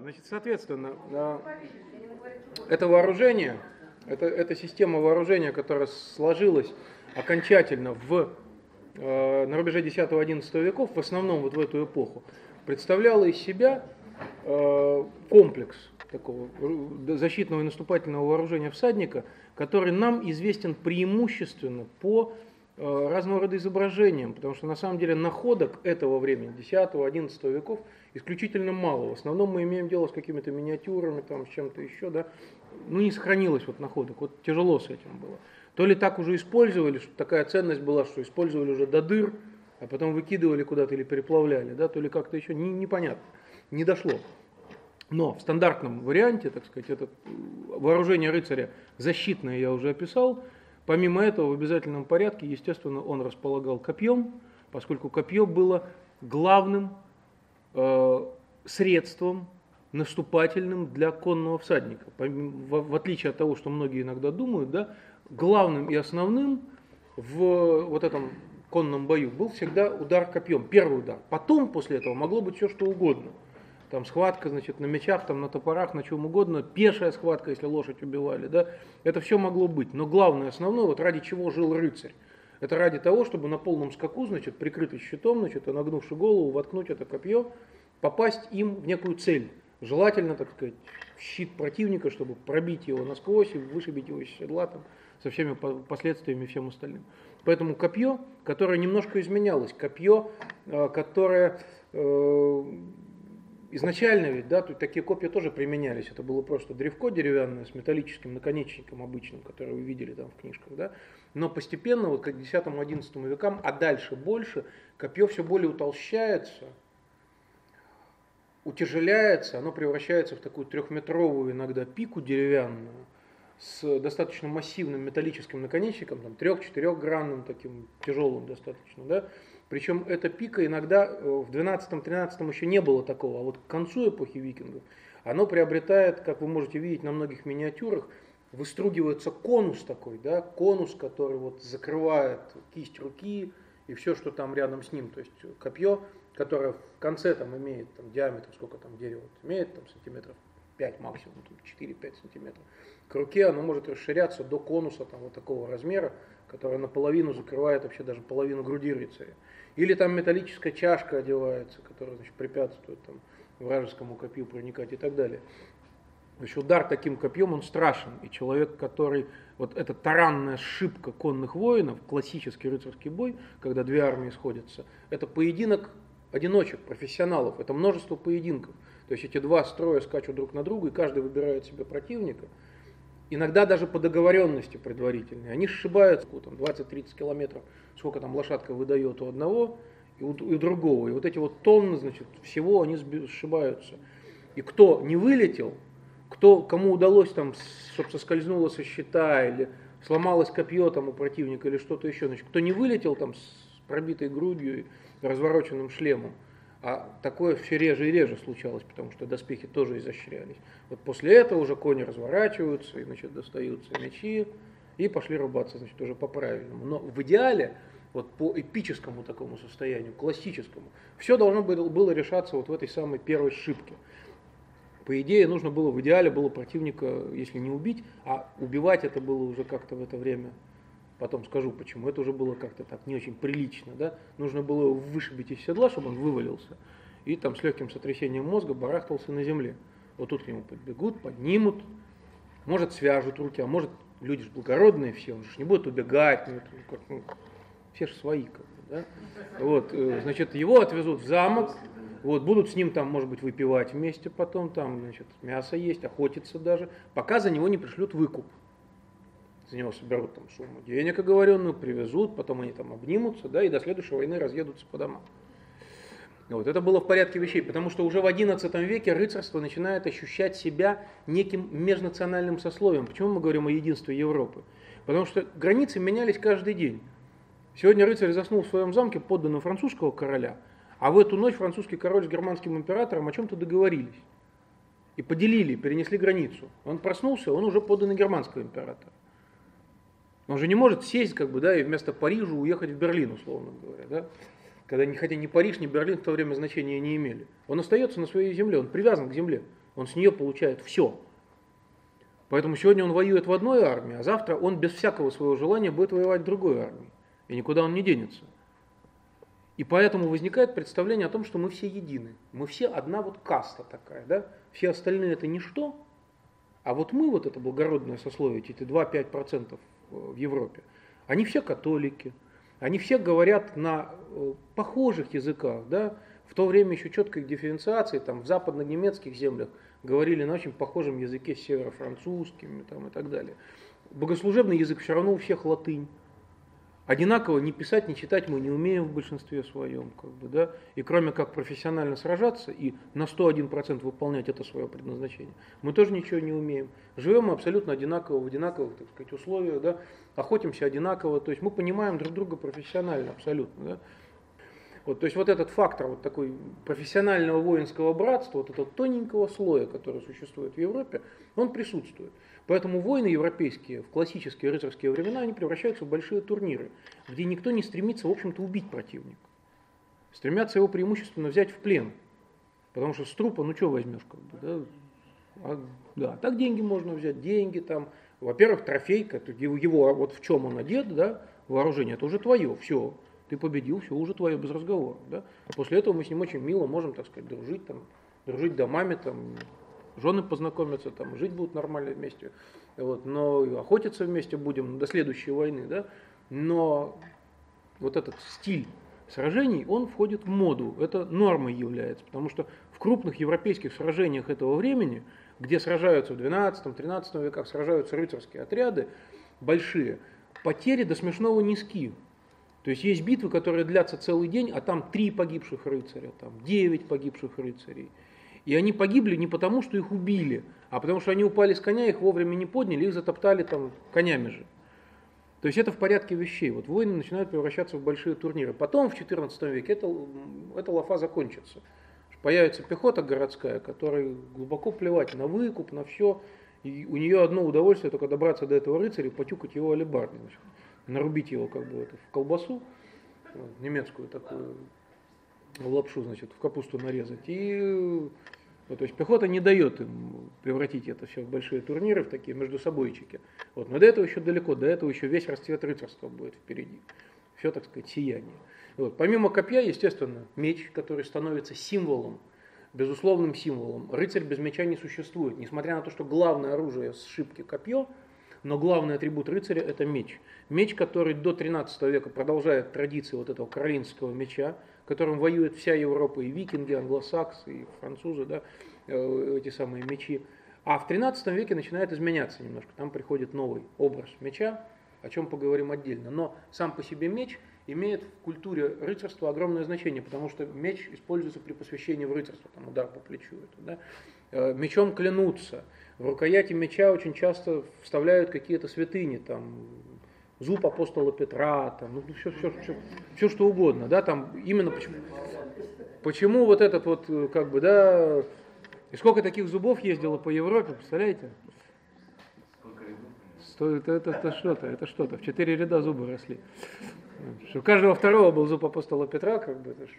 Значит, соответственно, это вооружение, это, это система вооружения, которая сложилась окончательно в, э, на рубеже 10-11 веков, в основном вот в эту эпоху, представляла из себя э, комплекс такого защитного и наступательного вооружения всадника, который нам известен преимущественно по э, разного рода изображениям, потому что на самом деле находок этого времени, 10-11 веков, исключительно мало. В основном мы имеем дело с какими-то миниатюрами, там, с чем-то еще, да. Ну, не сохранилось вот находок, вот тяжело с этим было. То ли так уже использовали, что такая ценность была, что использовали уже до дыр, а потом выкидывали куда-то или переплавляли, да, то ли как-то еще не, непонятно, не дошло. Но в стандартном варианте, так сказать, это вооружение рыцаря защитное я уже описал. Помимо этого, в обязательном порядке, естественно, он располагал копьем, поскольку копье было главным э, средством наступательным для конного всадника. В, отличие от того, что многие иногда думают, да, главным и основным в вот этом конном бою был всегда удар копьем, первый удар. Потом, после этого, могло быть все что угодно – там схватка, значит, на мечах, там на топорах, на чем угодно, пешая схватка, если лошадь убивали, да, это все могло быть. Но главное, основное, вот ради чего жил рыцарь, это ради того, чтобы на полном скаку, значит, прикрытый щитом, значит, нагнувши голову, воткнуть это копье, попасть им в некую цель. Желательно, так сказать, щит противника, чтобы пробить его насквозь и вышибить его из седла там, со всеми последствиями и всем остальным. Поэтому копье, которое немножко изменялось, копье, э, которое э, изначально ведь, да, тут такие копья тоже применялись. Это было просто древко деревянное с металлическим наконечником обычным, который вы видели там в книжках, да. Но постепенно, вот к 10-11 векам, а дальше больше, копье все более утолщается, утяжеляется, оно превращается в такую трехметровую иногда пику деревянную, с достаточно массивным металлическим наконечником, там, трех-четырехгранным, таким тяжелым достаточно, да, причем эта пика иногда э, в 12-13 еще не было такого, а вот к концу эпохи викингов оно приобретает, как вы можете видеть на многих миниатюрах, выстругивается конус такой, да, конус, который вот закрывает кисть руки и все, что там рядом с ним, то есть копье, которое в конце там имеет там, диаметр, сколько там дерево имеет, там сантиметров 5 максимум, 4-5 сантиметров. К руке оно может расширяться до конуса там, вот такого размера, который наполовину закрывает вообще даже половину груди рыцаря. Или там металлическая чашка одевается, которая значит, препятствует там, вражескому копью проникать и так далее. Есть удар таким копьем, он страшен. И человек, который, вот эта таранная шибка конных воинов, классический рыцарский бой, когда две армии сходятся, это поединок одиночек, профессионалов, это множество поединков. То есть эти два строя скачут друг на друга, и каждый выбирает себе противника – иногда даже по договоренности предварительной. Они сшибаются там, 20-30 километров, сколько там лошадка выдает у одного и у, и у другого. И вот эти вот тонны, значит, всего они сшибаются. И кто не вылетел, кто, кому удалось там, чтобы соскользнуло со щита или сломалось копье там у противника или что-то еще, значит, кто не вылетел там с пробитой грудью и развороченным шлемом, а такое все реже и реже случалось, потому что доспехи тоже изощрялись. Вот после этого уже кони разворачиваются, и значит, достаются мечи, и пошли рубаться, значит, уже по-правильному. Но в идеале, вот по эпическому такому состоянию, классическому, все должно было, решаться вот в этой самой первой шибке. По идее, нужно было, в идеале было противника, если не убить, а убивать это было уже как-то в это время потом скажу почему, это уже было как-то так не очень прилично, да, нужно было вышибить из седла, чтобы он вывалился, и там с легким сотрясением мозга барахтался на земле. Вот тут к нему подбегут, поднимут, может свяжут руки, а может люди же благородные все, он же не будет убегать, ну, как, ну, все же свои, как бы, да. Вот, э, значит, его отвезут в замок, вот, будут с ним там, может быть, выпивать вместе потом, там, значит, мясо есть, охотиться даже, пока за него не пришлют выкуп за него соберут там сумму денег оговоренную, привезут, потом они там обнимутся, да, и до следующей войны разъедутся по домам. Вот, это было в порядке вещей, потому что уже в XI веке рыцарство начинает ощущать себя неким межнациональным сословием. Почему мы говорим о единстве Европы? Потому что границы менялись каждый день. Сегодня рыцарь заснул в своем замке, подданный французского короля, а в эту ночь французский король с германским императором о чем-то договорились. И поделили, перенесли границу. Он проснулся, он уже подданный германского императора. Он же не может сесть, как бы, да, и вместо Парижа уехать в Берлин, условно говоря, да. Когда, хотя ни Париж, ни Берлин в то время значения не имели. Он остается на своей земле, он привязан к земле. Он с нее получает все. Поэтому сегодня он воюет в одной армии, а завтра он без всякого своего желания будет воевать в другой армии. И никуда он не денется. И поэтому возникает представление о том, что мы все едины. Мы все одна вот каста такая, да? Все остальные это ничто, а вот мы, вот это благородное сословие, эти 2-5% в Европе, они все католики, они все говорят на э, похожих языках, да? В то время еще четкой дифференциации, там в западно-немецких землях говорили на очень похожем языке с северо-французским там, и так далее. Богослужебный язык все равно у всех латынь. Одинаково ни писать, ни читать мы не умеем в большинстве своем. Как бы, да? И кроме как профессионально сражаться и на 101% выполнять это свое предназначение, мы тоже ничего не умеем. Живем мы абсолютно одинаково, в одинаковых так сказать, условиях, да? охотимся одинаково, то есть мы понимаем друг друга профессионально абсолютно. Да? Вот, то есть вот этот фактор вот такой профессионального воинского братства, вот этого тоненького слоя, который существует в Европе, он присутствует. Поэтому войны европейские в классические рыцарские времена, они превращаются в большие турниры, где никто не стремится, в общем-то, убить противника. Стремятся его преимущественно взять в плен. Потому что с трупа, ну что возьмешь, как бы, да? А, да, так деньги можно взять, деньги там. Во-первых, трофей, его, вот в чем он одет, да, вооружение, это уже твое, все. Ты победил, все уже твое, без разговора. Да? После этого мы с ним очень мило можем, так сказать, дружить, там, дружить домами, там, жены познакомятся, там, жить будут нормально вместе, вот, но охотиться вместе будем до следующей войны, да, но вот этот стиль сражений, он входит в моду, это нормой является, потому что в крупных европейских сражениях этого времени, где сражаются в 12-13 веках, сражаются рыцарские отряды большие, потери до смешного низки. То есть есть битвы, которые длятся целый день, а там три погибших рыцаря, там девять погибших рыцарей. И они погибли не потому, что их убили, а потому что они упали с коня, их вовремя не подняли, их затоптали там конями же. То есть это в порядке вещей. Вот войны начинают превращаться в большие турниры. Потом в XIV веке это, эта лафа закончится. Появится пехота городская, которой глубоко плевать на выкуп, на все. И у нее одно удовольствие только добраться до этого рыцаря и потюкать его алебардой. нарубить его как бы это, в колбасу, немецкую такую, в лапшу, значит, в капусту нарезать. И вот, то есть пехота не дает им превратить это все в большие турниры, в такие между собойчики. Вот, но до этого еще далеко, до этого еще весь расцвет рыцарства будет впереди. Все, так сказать, сияние. Вот. Помимо копья, естественно, меч, который становится символом, безусловным символом. Рыцарь без меча не существует, несмотря на то, что главное оружие с шибки копье, но главный атрибут рыцаря это меч. Меч, который до 13 века продолжает традиции вот этого каролинского меча, которым воюет вся Европа, и викинги, англосаксы, и французы, да, э, эти самые мечи. А в 13 веке начинает изменяться немножко. Там приходит новый образ меча, о чем поговорим отдельно. Но сам по себе меч имеет в культуре рыцарства огромное значение, потому что меч используется при посвящении в рыцарство, там удар по плечу. Это, да. Э, мечом клянутся. В рукояти меча очень часто вставляют какие-то святыни, там, зуб апостола Петра, там, ну, все, все, все, все что угодно, да, там именно почему, почему вот этот вот, э, как бы, да, и сколько таких зубов ездило по Европе, представляете? Что, это, это, это что-то, это что-то, в четыре ряда зубы росли. Что у каждого второго был зуб апостола Петра, как бы, это ж...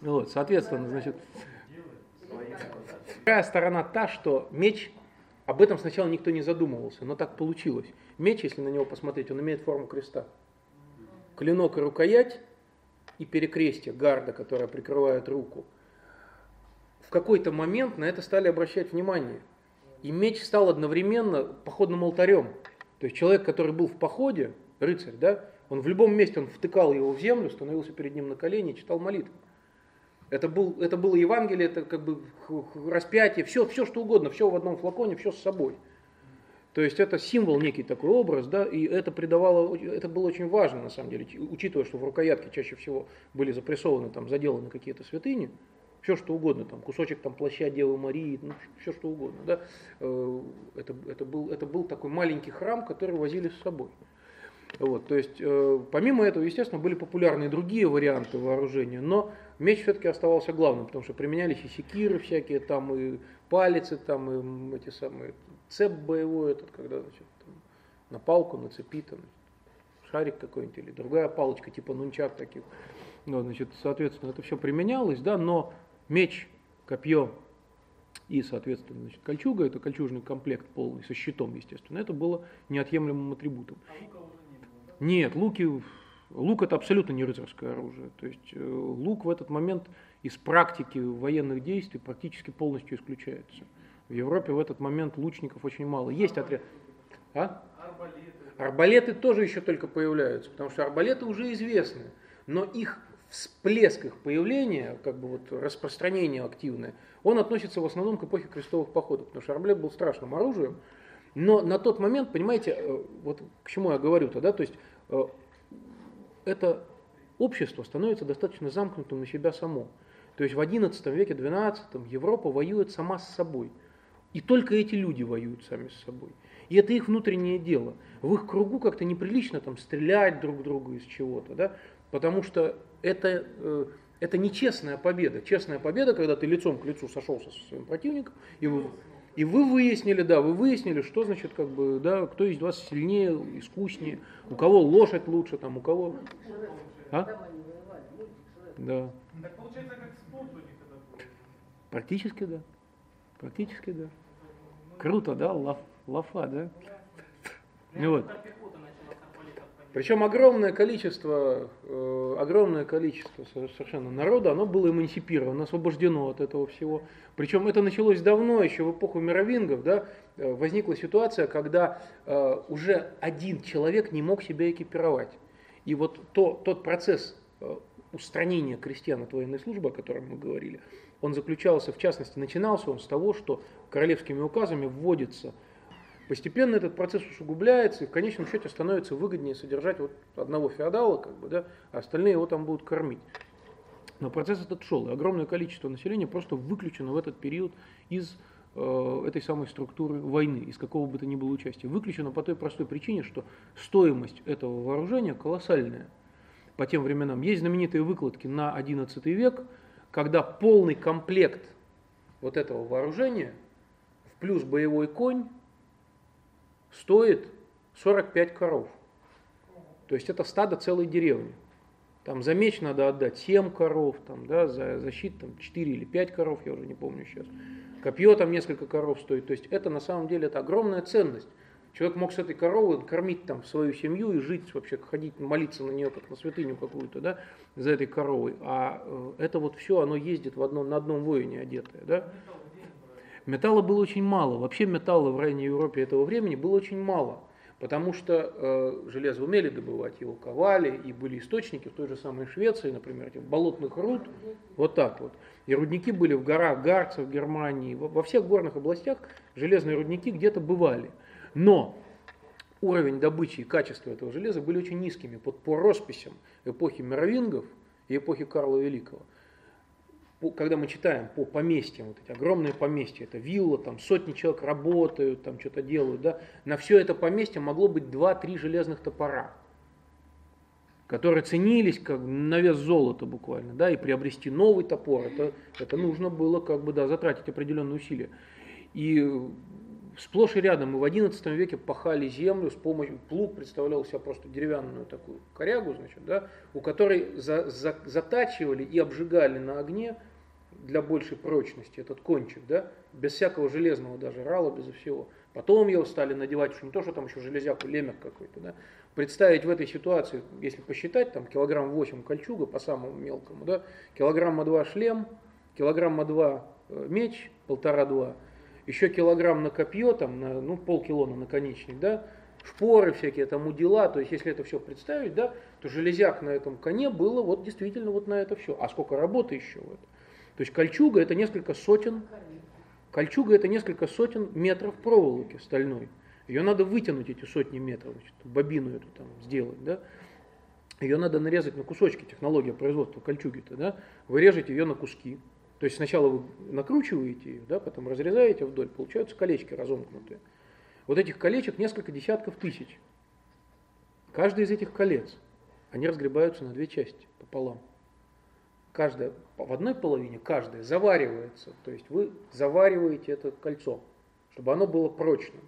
Вот, соответственно, значит, вторая сторона та, что меч, об этом сначала никто не задумывался, но так получилось. Меч, если на него посмотреть, он имеет форму креста. Клинок и рукоять и перекрестие, гарда, которая прикрывает руку. В какой-то момент на это стали обращать внимание. И меч стал одновременно походным алтарем. То есть человек, который был в походе, рыцарь, да, он в любом месте, он втыкал его в землю, становился перед ним на колени и читал молитву. Это, был, это было Евангелие, это как бы распятие, все, все что угодно, все в одном флаконе, все с собой. То есть это символ, некий такой образ, да, и это придавало, это было очень важно на самом деле, учитывая, что в рукоятке чаще всего были запрессованы, там, заделаны какие-то святыни, все что угодно, там, кусочек там, плаща Девы Марии, ну, все что угодно, да, э, это, это, был, это был такой маленький храм, который возили с собой. Вот, то есть, э, помимо этого, естественно, были популярны и другие варианты вооружения, но меч все-таки оставался главным, потому что применялись и секиры всякие, там и палицы, там и эти самые цеп боевой этот, когда значит, там, на палку, на цепи, там, шарик какой-нибудь или другая палочка, типа нунчак таких. Ну, значит, соответственно, это все применялось, да, но меч, копье и, соответственно, значит, кольчуга, это кольчужный комплект полный, со щитом, естественно, это было неотъемлемым атрибутом. А Нет, луки, лук это абсолютно не рыцарское оружие. То есть э, лук в этот момент из практики военных действий практически полностью исключается. В Европе в этот момент лучников очень мало. Есть отряд. А? Арбалеты. Арбалеты тоже еще только появляются, потому что арбалеты уже известны, но их всплеск их появления, как бы вот распространение активное, он относится в основном к эпохе крестовых походов, потому что арбалет был страшным оружием. Но на тот момент, понимаете, э, вот к чему я говорю-то, да, то есть э, это общество становится достаточно замкнутым на себя само. То есть в XI веке, XII Европа воюет сама с собой. И только эти люди воюют сами с собой. И это их внутреннее дело. В их кругу как-то неприлично там стрелять друг друга из чего-то, да, потому что это, э, это нечестная победа. Честная победа, когда ты лицом к лицу сошелся со своим противником, и вы, и вы выяснили, да, вы выяснили, что значит, как бы, да, кто из вас сильнее, искуснее, у кого лошадь лучше, там, у кого... А? Да. Так получается, как спорт у них Практически да. Практически да. Круто, да, лаф, лафа, да? Ну, вот. Причем огромное количество, э, огромное количество совершенно народа, оно было эмансипировано, освобождено от этого всего. Причем это началось давно, еще в эпоху мировингов, да, э, возникла ситуация, когда э, уже один человек не мог себя экипировать. И вот то, тот процесс устранения крестьян от военной службы, о котором мы говорили, он заключался, в частности, начинался он с того, что королевскими указами вводится Постепенно этот процесс усугубляется, и в конечном счете становится выгоднее содержать вот одного феодала, как бы, да, а остальные его там будут кормить. Но процесс этот шел, и огромное количество населения просто выключено в этот период из э, этой самой структуры войны, из какого бы то ни было участия. Выключено по той простой причине, что стоимость этого вооружения колоссальная по тем временам. Есть знаменитые выкладки на XI век, когда полный комплект вот этого вооружения, в плюс боевой конь, стоит 45 коров. То есть это стадо целой деревни. Там за меч надо отдать 7 коров, там, да, за защиту там, 4 или 5 коров, я уже не помню сейчас. Копье там несколько коров стоит. То есть это на самом деле это огромная ценность. Человек мог с этой коровой кормить там свою семью и жить вообще, ходить, молиться на нее как на святыню какую-то, да, за этой коровой. А э, это вот все, оно ездит в одном, на одном воине одетое, да. Металла было очень мало. Вообще металла в ранней Европе этого времени было очень мало. Потому что э, железо умели добывать, его ковали, и были источники в той же самой Швеции, например, этих болотных руд, вот так вот. И рудники были в горах Гарца, в Германии, во, во всех горных областях железные рудники где-то бывали. Но уровень добычи и качество этого железа были очень низкими под, по росписям эпохи мировингов и эпохи Карла Великого когда мы читаем по поместьям, вот эти огромные поместья, это вилла, там сотни человек работают, там что-то делают, да, на все это поместье могло быть 2-3 железных топора, которые ценились как на вес золота буквально, да, и приобрести новый топор, это, это нужно было как бы, да, затратить определенные усилия. И сплошь и рядом мы в XI веке пахали землю с помощью, плуг представлял себя просто деревянную такую корягу, значит, да, у которой за, за, затачивали и обжигали на огне для большей прочности этот кончик, да, без всякого железного даже рала, без всего. Потом его стали надевать, что не то, что там еще железяку, лемех какой-то, да. Представить в этой ситуации, если посчитать, там килограмм 8 кольчуга по самому мелкому, да, килограмма 2 шлем, килограмма 2 э, меч, полтора-два, еще килограмм на копье, там, на, ну, полкило на наконечник, да, шпоры всякие, там, удила, то есть, если это все представить, да, то железяк на этом коне было вот действительно вот на это все. А сколько работы еще в этом? То есть кольчуга это несколько сотен, кольчуга это несколько сотен метров проволоки стальной. Ее надо вытянуть эти сотни метров, значит, бобину эту там сделать, да. Ее надо нарезать на кусочки, технология производства кольчуги-то, да. Вы режете ее на куски, то есть сначала вы накручиваете ее, да, потом разрезаете вдоль, получаются колечки разомкнутые. Вот этих колечек несколько десятков тысяч. Каждый из этих колец, они разгребаются на две части пополам. Каждая, в одной половине каждая заваривается, то есть вы завариваете это кольцо, чтобы оно было прочным.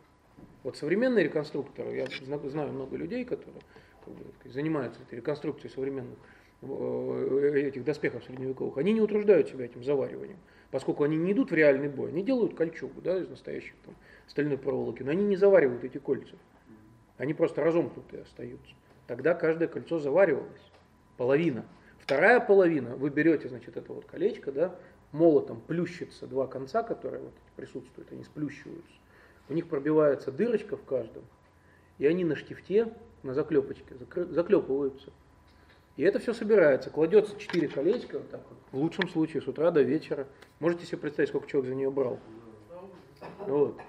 Вот современные реконструкторы, я знаю много людей, которые как бы, занимаются этой реконструкцией современных этих доспехов средневековых, они не утруждают себя этим завариванием. поскольку они не идут в реальный бой, они делают кольчугу да, из настоящих там, стальной проволоки, но они не заваривают эти кольца. Они просто разомкнутые остаются. Тогда каждое кольцо заваривалось, половина. Вторая половина, вы берете, значит, это вот колечко, да, молотом плющится два конца, которые вот присутствуют, они сплющиваются. У них пробивается дырочка в каждом, и они на штифте, на заклепочке заклепываются. И это все собирается, кладется четыре колечка, вот так вот, в лучшем случае, с утра до вечера. Можете себе представить, сколько человек за нее брал? Вот.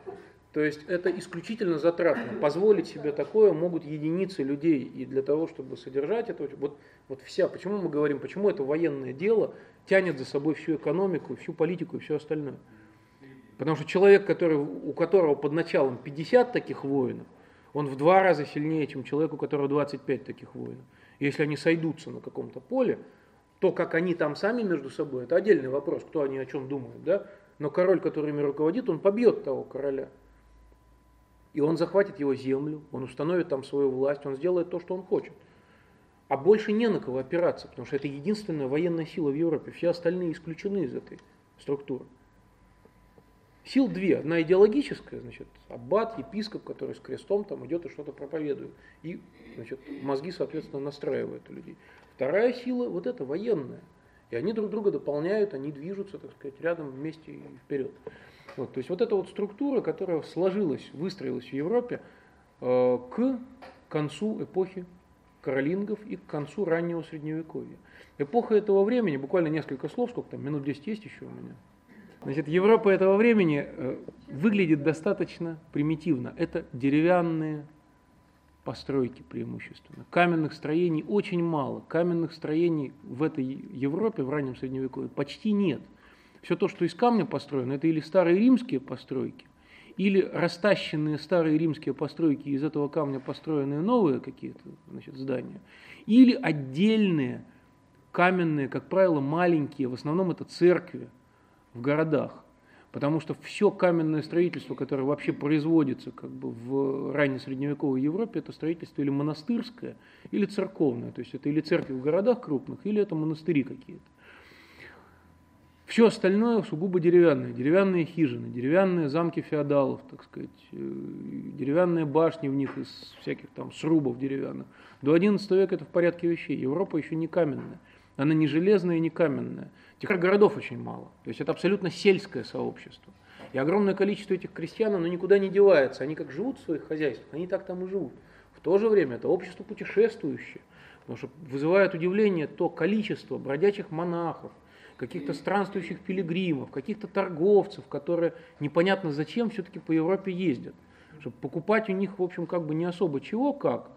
То есть это исключительно затратно. Позволить себе такое могут единицы людей. И для того, чтобы содержать это, вот, вот вся, почему мы говорим, почему это военное дело тянет за собой всю экономику, всю политику и все остальное. Потому что человек, который, у которого под началом 50 таких воинов, он в два раза сильнее, чем человек, у которого 25 таких воинов. Если они сойдутся на каком-то поле, то, как они там сами между собой, это отдельный вопрос, кто они о чем думают, да? Но король, который ими руководит, он побьет того короля. И он захватит его землю, он установит там свою власть, он сделает то, что он хочет. А больше не на кого опираться, потому что это единственная военная сила в Европе. Все остальные исключены из этой структуры. Сил две. Одна идеологическая, значит, аббат, епископ, который с крестом там идет и что-то проповедует. И, значит, мозги, соответственно, настраивают у людей. Вторая сила, вот эта военная. И они друг друга дополняют, они движутся, так сказать, рядом вместе и вперед. Вот, то есть вот эта вот структура, которая сложилась, выстроилась в Европе э, к концу эпохи каролингов и к концу раннего средневековья. Эпоха этого времени, буквально несколько слов, сколько там, минут 10 есть еще у меня. Значит, Европа этого времени э, выглядит достаточно примитивно. Это деревянные постройки преимущественно. Каменных строений очень мало. Каменных строений в этой Европе в раннем Средневековье почти нет. Все то, что из камня построено, это или старые римские постройки, или растащенные старые римские постройки, из этого камня построенные новые какие-то значит, здания, или отдельные каменные, как правило, маленькие, в основном это церкви, в городах. Потому что все каменное строительство, которое вообще производится как бы в ранней средневековой Европе, это строительство или монастырское, или церковное. То есть это или церкви в городах крупных, или это монастыри какие-то. Все остальное сугубо деревянное. Деревянные хижины, деревянные замки феодалов, так сказать, э, деревянные башни в них из всяких там срубов деревянных. До XI века это в порядке вещей. Европа еще не каменная. Она не железная не каменная. Теперь городов очень мало. То есть это абсолютно сельское сообщество. И огромное количество этих крестьян, оно никуда не девается. Они как живут в своих хозяйствах, они так там и живут. В то же время это общество путешествующее. Потому что вызывает удивление то количество бродячих монахов, каких-то странствующих пилигримов, каких-то торговцев, которые непонятно зачем все-таки по Европе ездят. Чтобы покупать у них, в общем, как бы не особо чего как,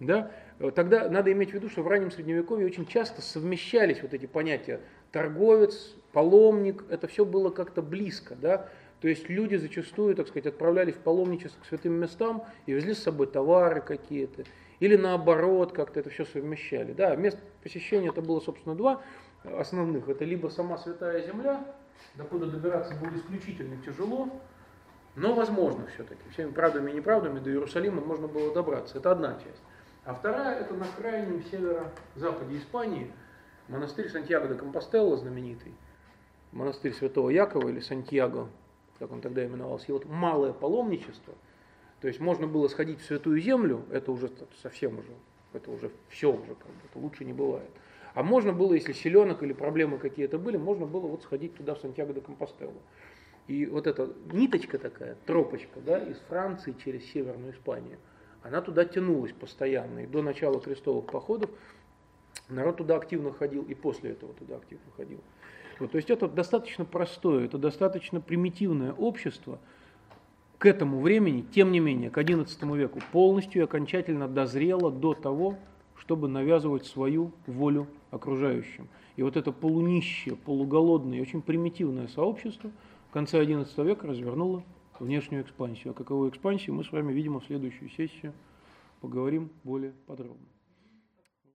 да, тогда надо иметь в виду, что в раннем Средневековье очень часто совмещались вот эти понятия торговец, паломник, это все было как-то близко, да, то есть люди зачастую, так сказать, отправлялись в паломничество к святым местам и везли с собой товары какие-то, или наоборот, как-то это все совмещали. Да, мест посещения это было, собственно, два основных. Это либо сама Святая Земля, докуда добираться было исключительно тяжело, но возможно все-таки. Всеми правдами и неправдами до Иерусалима можно было добраться. Это одна часть. А вторая, это на крайнем северо-западе Испании, монастырь Сантьяго де Компостелло знаменитый, монастырь Святого Якова или Сантьяго, как он тогда именовался, и вот малое паломничество, то есть можно было сходить в Святую Землю, это уже совсем уже, это уже все уже, как бы, это лучше не бывает. А можно было, если селенок или проблемы какие-то были, можно было вот сходить туда, в Сантьяго де Компостелло. И вот эта ниточка такая, тропочка, да, из Франции через Северную Испанию – она туда тянулась постоянно. И до начала крестовых походов народ туда активно ходил, и после этого туда активно ходил. Вот, то есть это достаточно простое, это достаточно примитивное общество к этому времени, тем не менее, к XI веку полностью и окончательно дозрело до того, чтобы навязывать свою волю окружающим. И вот это полунищее, полуголодное, очень примитивное сообщество в конце XI века развернуло внешнюю экспансию. А каковую экспансию мы с вами, видимо, в следующую сессию поговорим более подробно.